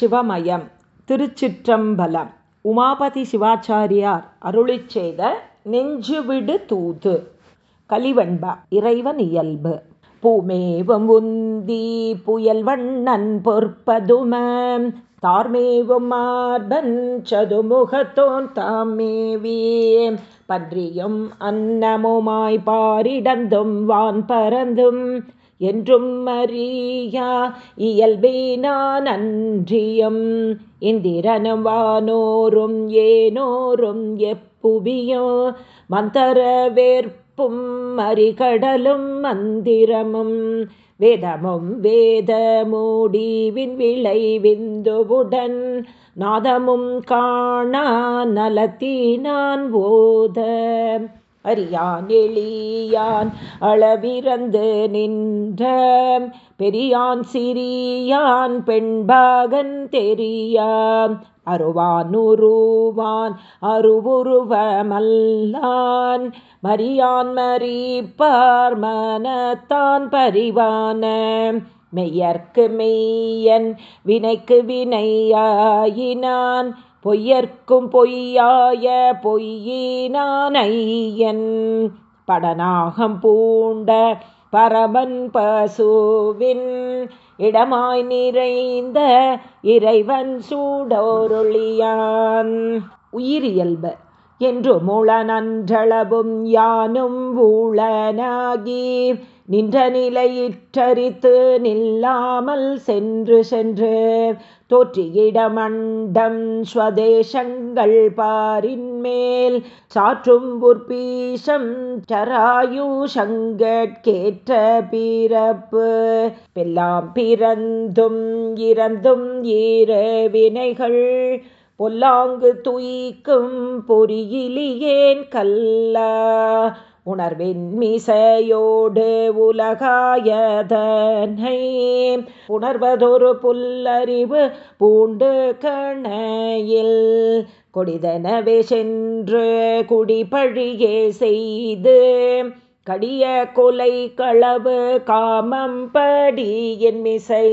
சிவமயம் திருச்சிற்றம்பலம். உமாபதி சிவாச்சாரியார் அருளி செய்த நெஞ்சுவிடு தூது. கலிவண்ப இறைவன் இயல்பு. பூமேவும் உந்தி புயல் வண்ணன் பொற்பதும. தார்மேவும் மார்பன் சதுமுகத்தோன் தாமேவி பன்றியும் அன்னமுமாய் பாரிடந்தும் வான் பறந்தும் என்றும் அறியா இயல்பினான் அன்றியம். இந்திரனும் வானோரும் ஏனோரும் எப்புவியோ மந்தர வேற்பும் மறிகடலும் மந்திரமும். வேதமும் வேத மூடிவின் விளை விந்துவுடன் நாதமும் காணா நலத்தினான் ஓத. அறியான் எளியான் அளவிறந்து நின்ற பெரியான் சிறியான் பெண்பாகன் தெரியாம். அருவான் உருவான் அருவுருவமல்லான் மரியான் மறிப்பார் மனத்தான் பரிவான. மெய்யர்க்கு மெய்யன் வினைக்கு வினையாயினான் பொய்யர்க்கும் பொய்யாய பொய்யினான் ஐயன் படநாகம் பூண்ட பரமன் பசுவின் இடமாய் நிறைந்த இறைவன் சூடோருளியான். உயிரியல்ப. என்று முள நன்றளவும் யானும் ஊழனாகி நின்ற நிலையிற்றறித்து நில்லாமல் சென்று சென்று தோற்றியிடமண்டம் ஸ்வதேசங்கள் பாரின்மேல் சாற்றும் உற்பீசம் சராயுஷங்கேற்ற பிறப்பு. பெல்லாம் பிறந்தும் இறந்தும் ஈர வினைகள் பொல்லாங்கு துய்க்கும் பொறியிலியேன் கல்லா. உணர்வின் மிசையோடு உலகாயதனை உணர்வதொரு புல்லறிவு பூண்டு கணையில் கொடிதனவே சென்று குடிபழியே செய்து கடிய கொலை களவு காமம் படியின் மிசையே மிசை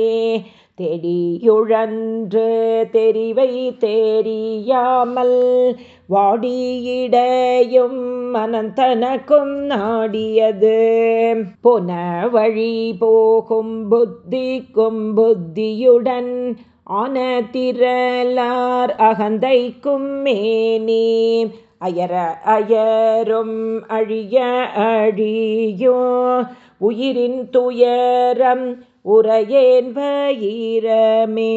தெடியுழன்று தெரிவை தெரியாமல் வாடியிடையும் மனந்தனக்கும் நாடியது. புன வழி போகும் புத்திக்கும் புத்தியுடன் ஆன திரளார் அகந்தைக்கும் மேனே. அயர அயரும் அழிய அழியோ உயிரின் துயரம் உரையேன் வயிரமே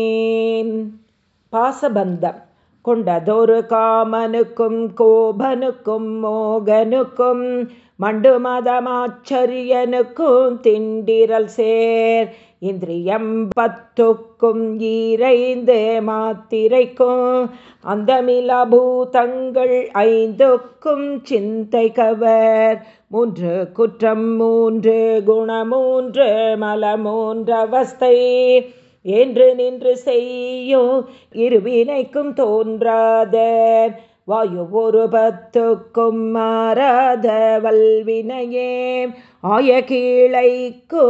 பாசபந்தம் கொண்டதொரு காமனுக்கும் கோபனுக்கும் மோகனுக்கும் மண்டு மதமாச்சரியனுக்கும் திண்டிரல் சேர். இந்திரியம் பத்துக்கும் ஈரைந்து மாத்திரைக்கும் அந்தமில பூதங்கள் ஐந்துக்கும் சிந்தை கவர். மூன்று குற்றம் மூன்று குணமூன்று மலமூன்று அவஸ்தை. என்று நின்று செய்யோ இருவினைக்கும் தோன்றாத வாயு ஒரு பத்துக்கும் மாறாத வல்வினையே. ஆய கீழைக்கோ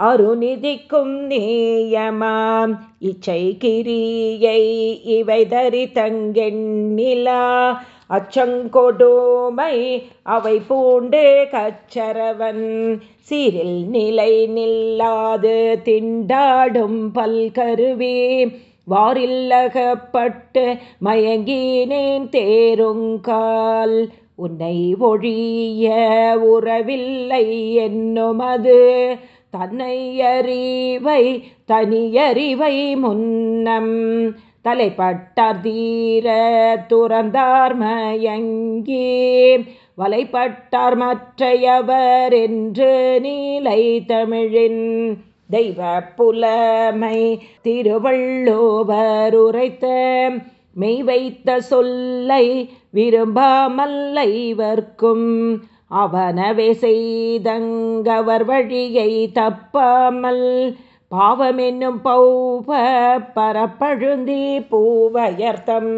அருநிதிக்கும் நேயமாம் இச்சை கிரியை இவை தரி தங்கெண்ணிலா அச்சங்கொடோமை அவை பூண்டு கச்சரவன். சீரில் நிலை நில்லாது திண்டாடும் பல்கருவி. வாரில்லகப்பட்டு மயங்கினேன் தேருங்கால். உன்னை ஒழிய உறவில்லை என்னுமது. தன்னை அறிவை தனியறிவை முன்னம் தலைப்பட்டார் தீர துறந்தார் மயங்கி வலைப்பட்டார் மற்றையவர் என்று நீலை தமிழின் தெய்வ புலமை திருவள்ளுவர் உரைத்த மெய் வைத்த சொல்லை விரும்பாமல்லைவர்க்கும் அவனவே செய்தங்கவர் வழியை தப்பாமல் பாவமென்னும் பௌப பரப்பழுந்தி பூவயர்த்தம்.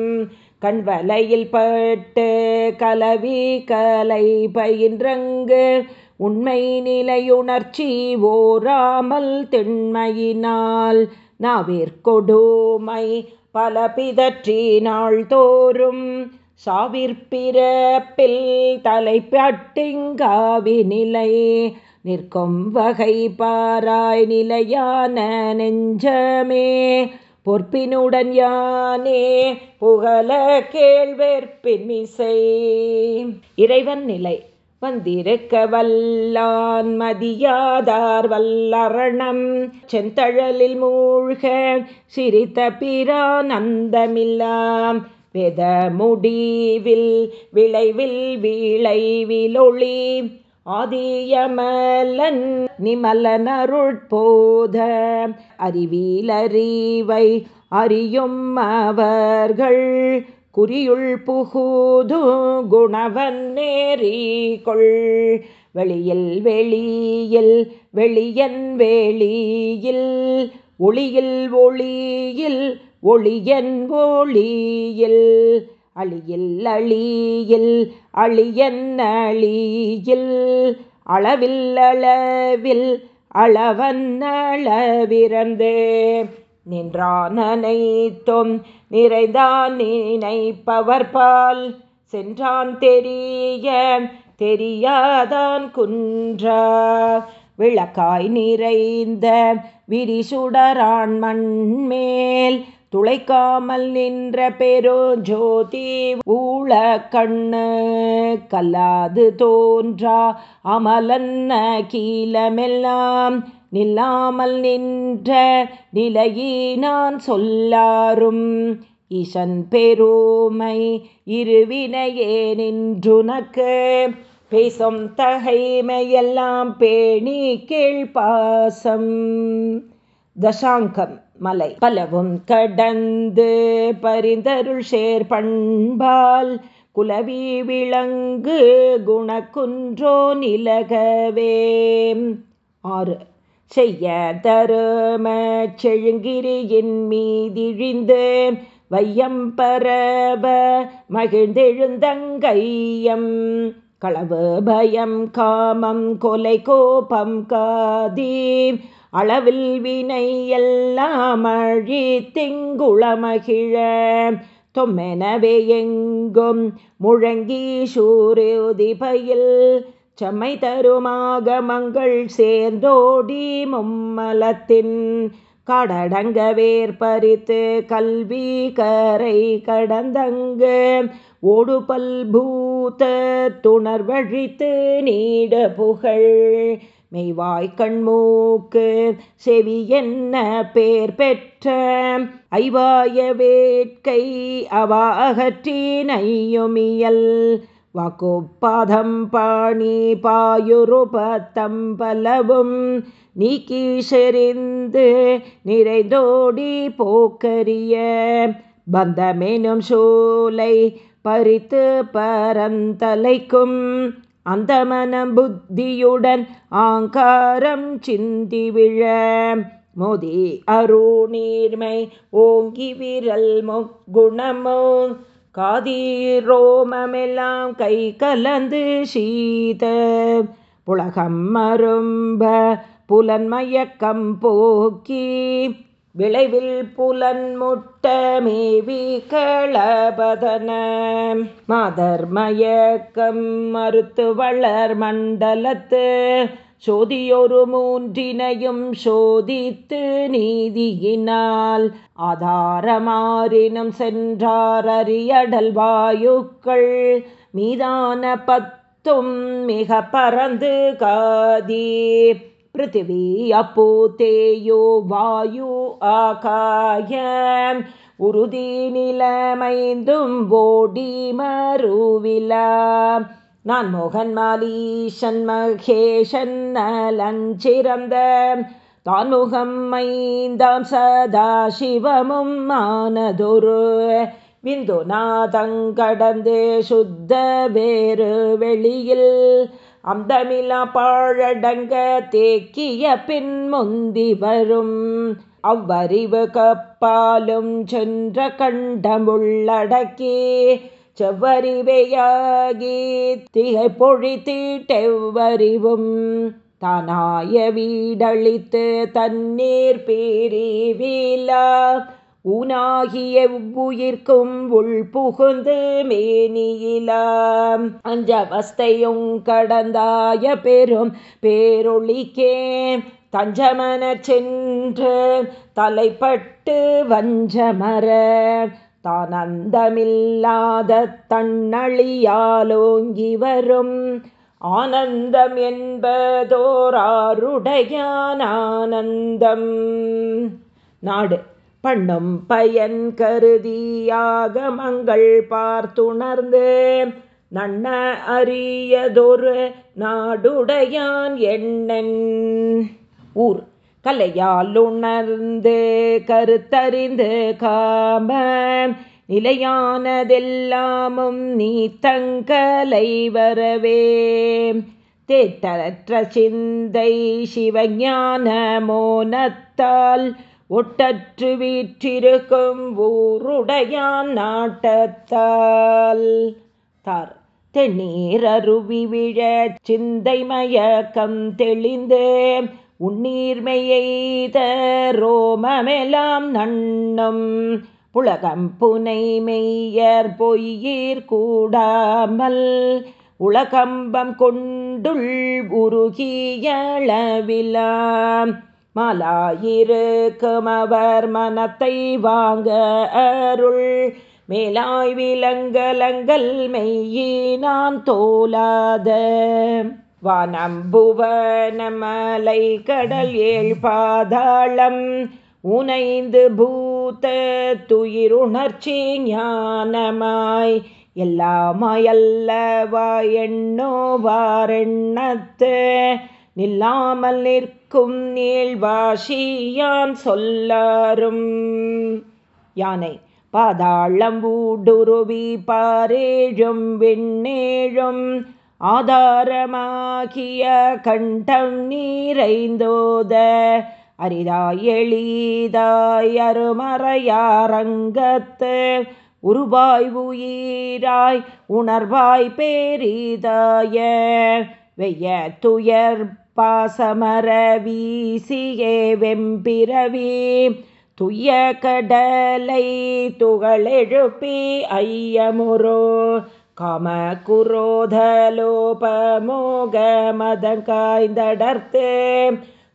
கண்வலையில் பட்டு கலவி கலை பயின்றங்கு உண்மை நிலையுணர்ச்சி ஓராமல் திண்மையினால் நாவிற்கொடுமை பல பிதற்றி நாள்தோறும். சாவிற்பிறப்பில் தலைப்பட்டிங்காவி நிலை நிற்கும் வகை பாராய் நிலையான நெஞ்சமே பொற்பினுடன் யானே புகழ கேள்வேற்பின் இசை இறைவன் நிலை வந்திருக்க வல்லான் மதியாதார் வல்லரணம் செந்தழலில் மூழ்க சிரித்த பிரானந்தமில்லாம் வெத முடிவில் விளைவில் விளைவிலொளி ஆதியமலன் நிமலனருட்போத அறிவிலறிவை அறியும் அவர்கள் குறியுள் புகுது குணவன் நேரிகொள். வெளியில் வெளியில் வெளியன் வேளியில் ஒளியில் ஒளியில் ஒளியன் ஒளியில் அழியில் அழியில் அழியன் அழியில். அளவில்லளவில் அளவில் நின்றானனைத்தும் நின்றான் அனைத்தும் நிறைந்தான் நினைப்பவர்பால் சென்றான் தெரிய தெரியாதான் குன்றா. விளக்காய் நிறைந்த விரிசுடரான் மண்மேல் துளைக்காமல் நின்ற பெருஞ்சோதி ஊழ கண்ணு கல்லாது தோன்றா அமலன்ன கீழமெல்லாம் நில்லாமல் நின்ற நிலையினான் சொல்லாரும். இசன் பெருமை இருவினையே நின்றுனக்கு பேசும் தகைமையெல்லாம் பேணி கீழ்பாசம் தசாங்கம் மலை பலவும் கடந்து பரிந்தருள் சேர் பண்பால் குலவி விளங்கு குணக்குன்றோ நிலகவே. ஆறு. செய்ய தரும செழுங்கிரியின் மீதிழிந்து வையம் பரப மகிழ்ந்தெழுந்தங்கையம். களவு பயம் காமம் கொலை கோபம் காதி அளவில் வினை எல்லாம் அழி திங்குளமகிழ தொம்மெனவே எங்கும் முழங்கி சூரியுதிபையில் செம்மை தருமாக மங்கள் சேர்ந்தோடி மும்மலத்தின் கடடங்க வேர்பறித்து கல்வி கரை கடந்தங்கு ஓடு பல்பூத்த துணர்வழித்து நீட புகழ். மெய்வாய் கண்மூக்கு செவி என்ன பேர் பெற்ற? ஐவாய வேட்கை அவா அகற்றி நையுமியல் வாக்குப்பாதம் பாணி பாயுருபத்தம் பலவும் நீக்கி செறிந்து நிறைந்தோடி போக்கரிய. பந்தமெனும் சோலை பறித்து பரந்தலைக்கும் அந்த மனம் புத்தியுடன் ஆங்காரம் சிந்தி விழ. மோதி அருணீர்மை ஓங்கி விரல் முக்குணமோ காதீரோமெல்லாம் கை கலந்து சீத. புலகம் மரும்ப புலன்மயக்கம் போக்கி. விளைவில் புலன் முட்ட மேவி களபதன மாதர் மயக்கம் மறுத்து வளர் மண்டலத்து சோதியொரு மூன்றினையும் சோதித்து நீதியினால். ஆதாரமாறினும் சென்றார் அறியடல் வாயுக்கள் மீதான பத்தும் மிக பறந்து காதி பிருத்திவி அப்போ தேயோ வாயு ஆகாய உறுதி நிலமைந்தும் ஓடி மறுவிலா நான் மோகன் மாலீஷன் மகேஷன் நலஞ்சிறந்த தான்முகம் மைந்தாம் சதா சிவமும் ஆனதொரு. விந்து நாதங்கடந்து சுத்த வேறு வெளியில் அந்தமிலா பாழடங்க தேக்கிய பின் முந்தி வரும். அவ்வறிவு கப்பாலும் சென்ற கண்டமுள்ளடக்கி செவ்வறிவையாகி திகை பொழி தீட்டெவ்வறிவும். தானாய வீடழித்து தண்ணீர் பேரிவிலா ஊனாகிய உயிர்க்கும் உள் புகுந்து மேனியிலாம். அஞ்சவஸ்தையும் கடந்தாய பெரும் பேரொழிக்கே தஞ்சமன சென்று தலைப்பட்டு வஞ்சமர. தானந்தமில்லாத தன்னழியாலோங்கி வரும். ஆனந்தம் என்பதோராருடையானந்தம் நாடு. பண்ணும் பயன் கருதியாகமங்கள் பார்த்துணர்ந்து. நன்ன அரியதொரு நாடுடையான் எண்ணன் ஊர் கலையால் உணர்ந்து கருத்தறிந்து காம நிலையானதெல்லாமும் நீ தங்கலை வரவே. தேட்டரற்ற சிந்தை சிவஞான மோனத்தால் ஒட்டற்று வீற்றிருக்கும் ஊருடையான் நாட்டத்தால். தார் தென்னீர் அருவி விழ சிந்தை மயக்கம் தெளிந்து உன்னீர்மையெய்த ரோமமெலாம் நன்னும் புலகம் புனை மெய்யர் பொய்யீர் கூடாமல் உலகம்பம் கொண்டுள் உருகியளவிலாம் மாலாயிருக்கும் அவர் மனத்தை வாங்க அருள். மேலாய் விலங்கலங்கள் மெய்யினான் தோலாத. வானம்புவனமலை கடல் ஏழ் பாதாளம். உனைந்து பூத்த துயிருணர்ச்சி ஞானமாய். எல்லாமாயல்லவா எண்ணோ வாரெண்ணத்து நில்லாமல் நிற்க நிற்கும் நீள்வாஷியான் சொல்லாரும். யானை பாதாளம் ஊடுருவி பாரேழும் விண்ணேழும் ஆதாரமாகிய கண்டம் நீரைந்தோத அரிதாய் எளிதாய் அருமறையாரங்கத்து உருவாய் உயிராய் உணர்வாய் பேரிதாய வெய்ய துயர் பாசமர வீசியே வெம்பிரவி துய்ய கடலை துகளெழுப்பி ஐயமுரோ காம குரோதலோபமோக மதங்காய்ந்தடர்த்து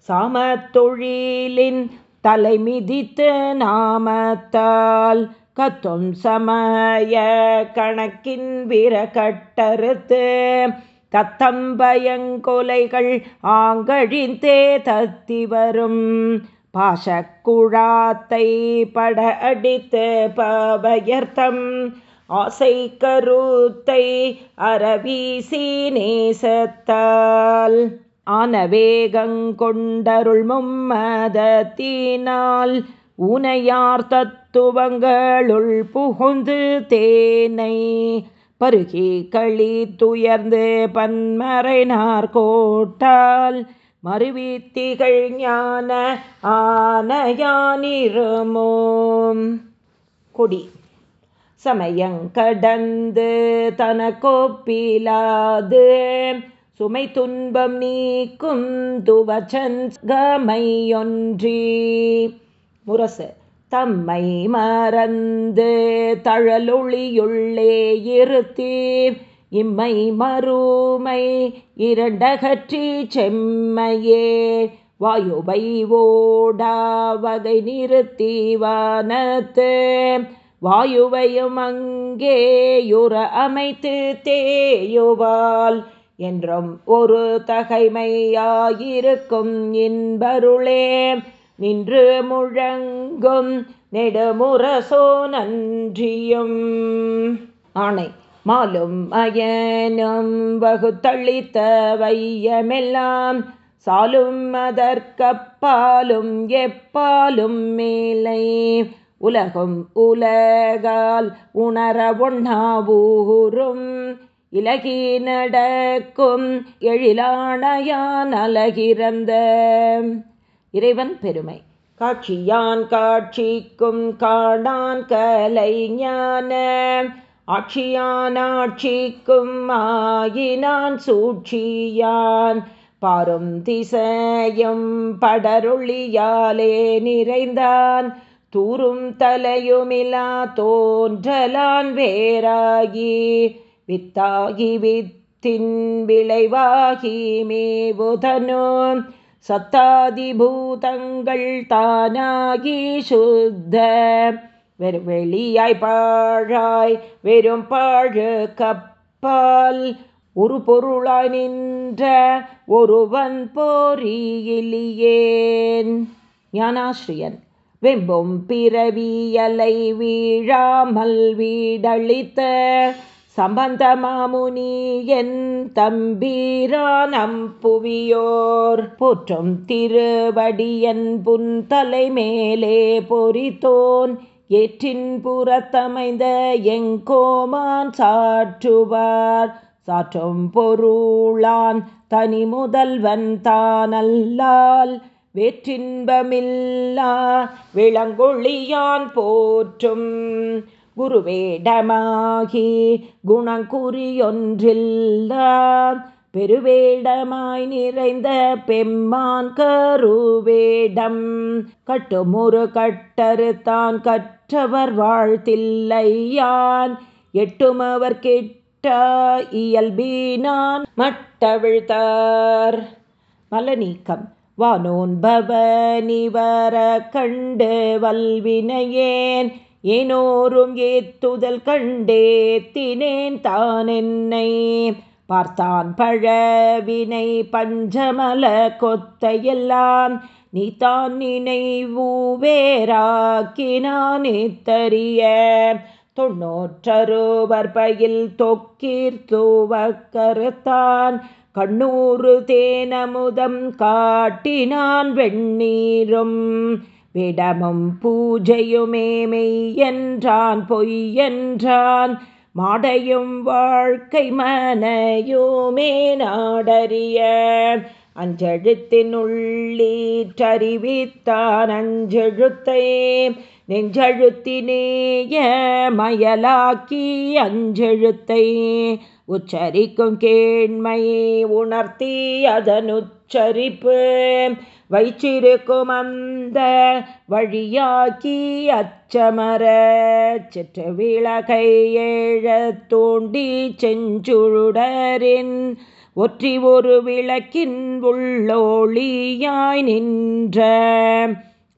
சாமத்தொழிலின் தலை மிதித்து நாமத்தால் கத்தும் சமய கணக்கின் விர கட்டறுத்து கத்தம்பயங்கொலைகள் ஆங்கழிந்தே தத்தி வரும். பாசக்குழாத்தை பட அடித்து பபயர்த்தம் ஆசை கருத்தை அறவீசி நேசத்தால். ஆனவேகங்கொண்டருள் மும்மதத்தினால். ஊனையார் தத்துவங்களுள் புகுந்து தேனை பருகி களி துயர்ந்து பன்மறைனார் கோட்டால் மறுவித்திகள் ஞான ஆனையானிருமோம். கொடி. சமயங்கடந்து தனக்கோப்பிலாது சுமை துன்பம் நீக்கும் துவச்சன் கமையொன்றி. முரசு. தம்மை மறந்து தழலொளியுள்ளே இருத்தி. இம்மை மறுமை இரண்டகற்றி செம்மையே. வாயுவை ஓடா வகை நிறுத்தி வானத்து. வாயுவையும் அங்கேயுற அமைத்து தேயுவாள். என்றும் ஒரு தகைமையாயிருக்கும் இன்பருளே. நின்று முழங்கும் நெடுமுரசோ நன்றியும். ஆணை மாலும் அயனும் வகுத்தளித்த வையமெல்லாம் சாலும் அதற்கப்பாலும் எப்பாலும் மேலை. உலகும் உலகால் உணர ஒண்ணாவூரும் இலகி நடக்கும் எழிலானையான் அலகிறந்த இறைவன் பெருமை. காட்சியான் காட்சிக்கும் காடான் கலை ஞான. ஆட்சியான் ஆட்சிக்கும் ஆயினான் சூழ்ச்சியான். பாரும் திசையும் படருளியாலே நிறைந்தான். தூரும் தலையுமிலா தோன்றலான் வேறாகி வித்தாகி வித்தின் விளைவாகி மேவுதனும். சத்தாதிபூதங்கள் தானாகி சுத்த. வெறுவெளியாய் பாழாய் வெறும் பாழு கப்பால் ஒரு பொருளாய் நின்ற ஒருவன் போரியிலியேன் ஞானாஸ்ரியன் வெம்பும் பிறவியலை வீழாமல் வீடழித்த சம்பந்தமாமுனி என் தம்பீரானம் புவியோர் போற்றும் திருவடியன் புன்தலை மேலே பொறித்தோன் ஏற்றின் புறத்தமைந்த எங்கோமான் சாற்றுவார். சாற்றும் பொருளான் தனி முதல்வன் தானல்லால் வேற்றின்பமில்லா. விளங்கொழியான் போற்றும் குருவேடமாகி குணங்குறியொன்றில்லா பெருவேடமாய் நிறைந்த பெம்மான் கருவேடம் கட்டுமுறு கட்டறுத்தான் கற்றவர் வாழ்த்தில்லையான். எட்டுமவர் கெட்ட இயல்பினான் மட்டவிழ்த்தார். மலநீக்கம் வானோன் பவனிவர கண்டு வல்வினையேன். ஏனோரும் ஏத்துதல் கண்டேத்தினேன் தான் என்னை பார்த்தான் பழவினை பஞ்சமல கொத்தையெல்லாம் நீ தான் நினைவு வேறாக்கினான் தொன்னூற்றருவர் பயில் தொக்கீர்த்துவக்கருத்தான் கண்ணூறு தேனமுதம் காட்டினான் வெண்ணீரும். விடமும் பூஜையுமே மெய் என்றான் பொய் மாடையும் வாழ்க்கை மனையுமே நாடறிய அஞ்செழுத்தின் உள்ளீற்றறிவித்தான் அஞ்செழுத்தை. நெஞ்செழுத்தினேய மயலாக்கி அஞ்செழுத்தை. உச்சரிக்கும் கேண்மையை உணர்த்தி அதனுச்சரிப்பு. வைச்சிருக்கும் அந்த வழியாக்கி அச்சமர சிற்று விளகை ஏழ தூண்டி செஞ்சுடரின் ஒற்றி ஒரு விளக்கின் உள்ளோழியாய் நின்ற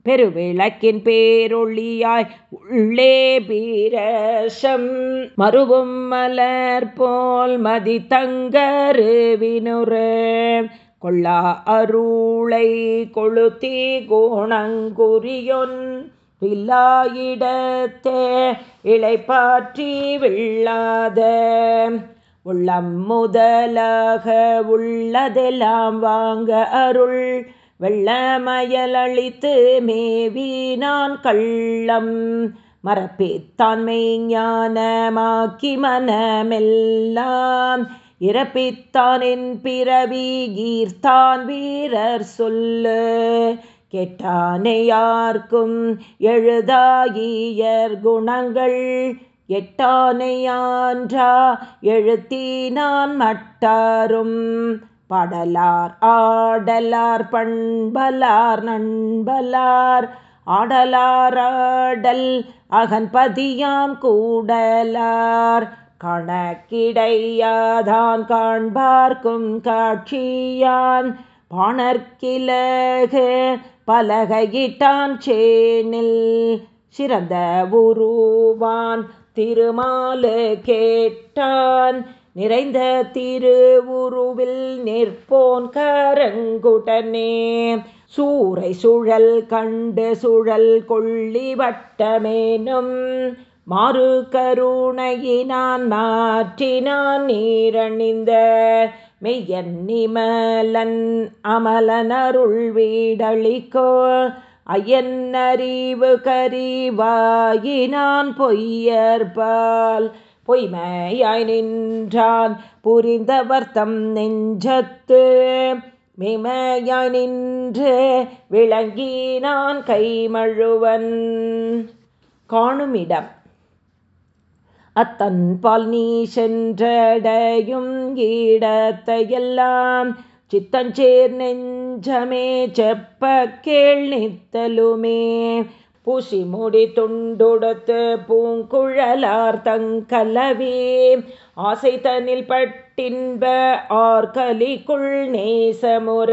பெருவிளக்கின் பேரொளியாய் உள்ளே பீரசம் மருவும் மலர் போல் மதி தங்கருவினுறு கொள்ளா அருளை கொளுத்தி கோணங்குறியொன் பில்லாயிடத்தே இழைப்பாற்றி விழாத உள்ளம் முதலாக உள்ளதெல்லாம் வாங்க அருள். வெள்ளமயலளித்து மேவி நான் கள்ளம். மரப்பித்தான் மெய்ஞானமாக்கி மனமெல்லாம் இறப்பித்தானின் பிறவி கீர்த்தான் வீரர் சொல்லு. கெட்டானே யார்க்கும் எழுதாகியர் குணங்கள். எட்டானையான்றா எழுத்தினான் மட்டாரும். படலார் ஆடலார் பண்பலார் நண்பலார். ஆடலாராடல் அகன்பதியாம் கூடலார். கணக்கிடையாதான் காண்பார்க்கும் காட்சியான் பாணர்கிழகு பலகையிட்டான் சேனில் சிறந்த உருவான் திருமாலு கேட்டான். நிறைந்த திருவுருவில் நிற்போன் கரங்குடனே. சூறை சுழல் கண்டு சுழல் கொள்ளி வட்டமேனும் மாறு கருணையினான் மாற்றினான் நீரணிந்த மெய்யன்னிமலன் அமலனருள் வீடளிக்கோ அயன்னறிவு கரிவாயினான் பொய்யற்பால். பொய்மையாய் நின்றான் புரிந்தவர்த்தம் நெஞ்சத்து. மெய்மையாய் நின்று விளங்கினான் கைமழுவன். காணுமிடம் அத்தன் பால் நீ சென்றடையும் ஈடத்தையெல்லாம் சித்தஞ்சேர் நெஞ்சமே செப்ப கேள் நித்தலுமே. பூசி முடி துண்டுடுத்து பூங்குழலார் தங்கலவே ஆசை தனில் பட்டின்ப ஆர்கலிக்குள் நேசமுற.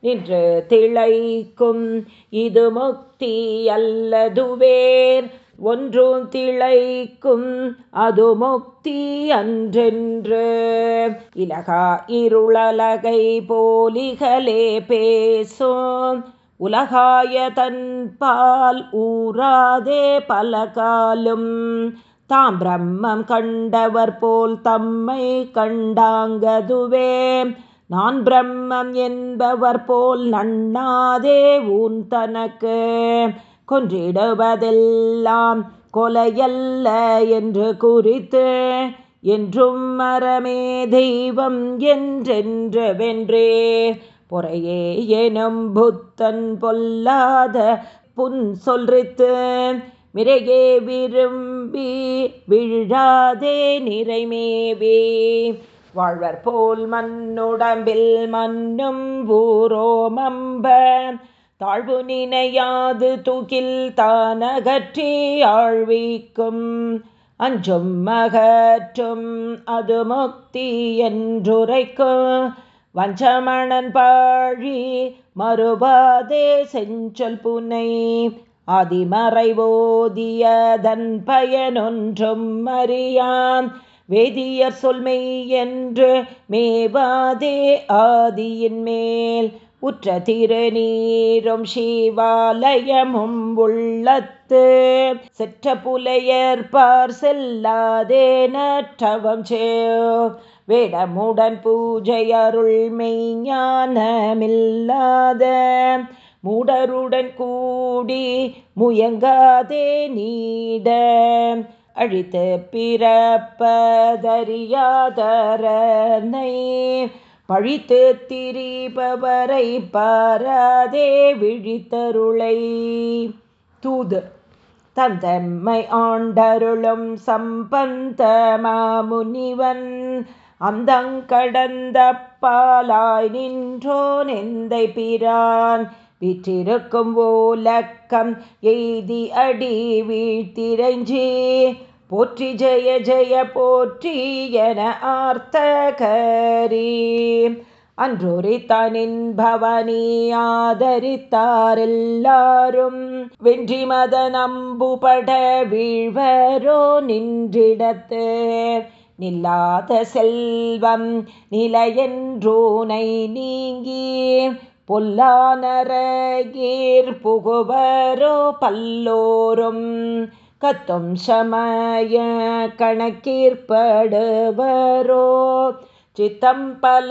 நின்று திளைக்கும் இது முக்தி அல்லதுவேர். ஒன்றும் திளைக்கும் அது முக்தி அன்றென்று. இலகா இருளலகை போலிகளே பேசும். உலகாய தன்பால் ஊராதே பலகாலும். தாம் பிரம்மம் கண்டவர் போல் தம்மை கண்டாங்கதுவே. நான் பிரம்மம் என்பவர் போல் நண்ணாதே ஊன் தனக்கு. கொன்றிடுவதெல்லாம் கொலையல்ல என்று குறித்து என்றும் மரமே தெய்வம் என்றென்று வென்றே பொறையே எனும் புத்தன் பொல்லாத புன் சொல்றித்து மிரையே விரும்பி விழாதே நிறைமேவே. வாழ்வர் போல் மண்ணுடம்பில் மண்ணும் ஊரோமம்ப தாழ்வு நினையாது தூக்கில் தானகற்றி ஆழ்விக்கும். அஞ்சும் மகற்றும் அது முக்தி என்றுரைக்கும் வஞ்சமணன் பாழி மறுபாதே செஞ்சொல் புனை. ஆதிமறைவோதியதன் பயனொன்றும் அறியான் வேதியர் சொல்மை என்று மேவாதே ஆதியின் மேல். உற்ற திருநீரும் சிவாலயமும் உள்ளத்து. செற்ற புலையற்பார் செல்லாதே நற்றவம் சே. வேடமுடன் பூஜை அருள் மெய்ஞானமில்லாத. மூடருடன் கூடி முயங்காதே நீட அழித்து பிறப்பதறியாதரனை. பழித்து திரிபவரை பாராதே விழித்தருளை. தூது தந்தம்மை ஆண்டருளும் சம்பந்த மாமுனிவன் அந்தங்கடந்த பாலாய் நின்றோன் எந்தை பிரான் விற்றிருக்கும் ஓலக்கம் எய்தி அடி வீழ்த்திரஞ்சி போற்றி ஜெய ஜெய போற்றி என ஆர்த்தகரி. அன்றொரித்தனின் பவனி ஆதரித்தாரெல்லாரும் வென்றி மத நம்புபட வீழ்வரோ நின்றிடத்து. நில்லாத செல்வம் நிலையென்றோனை நீங்கி பொல்லானரகீர் புகுவரோ பல்லோரும் கத்தும் சமய கணக்கீற்படுவரோ சித்தம் பல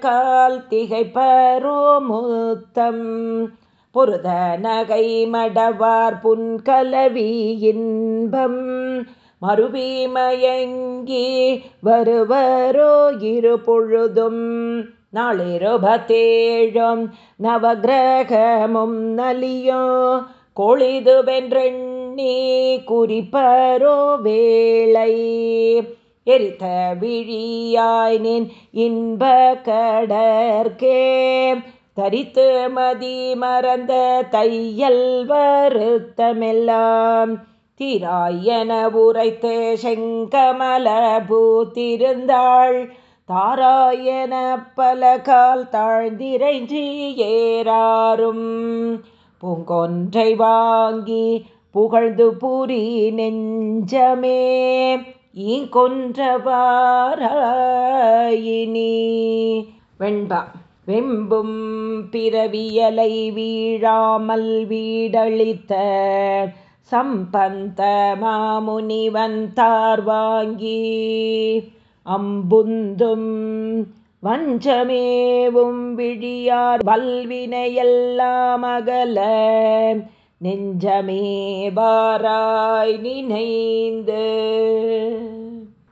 கால் திகைப்பரோ முத்தம். புருத நகை மடவார் புன்கலவி இன்பம். மறுவி மயங்கி வருவரோ இரு பொழுதும் நாளிருபத்தேழும் நவகிரகமும் நலியோ கொளிது வென்றெண்ணி குறிப்பரோ வேளை. எரித்த விழியாய் நின் இன்ப கடற்கே. தரித்து மதி மறந்த தையல் வருத்தமெல்லாம் தீராயன உரைத்து செங்கமல பூத்திருந்தாள் தாராயன பல கால் தாழ்ந்திரைஞ்சி ஏறாரும். பூங்கொன்றை வாங்கி புகழ்ந்து புரி நெஞ்சமே ஈங்கொன்றவாராயினி வெண்பா வெம்பும் பிறவியலை வீழாமல் வீடளித்த சம்பந்த மாமுனிவன் தார் வாங்கி அம்புந்தும் வஞ்சமேவும் விழியார் வல்வினையெல்லாம் அகல நெஞ்சமே பாராய் நினைந்து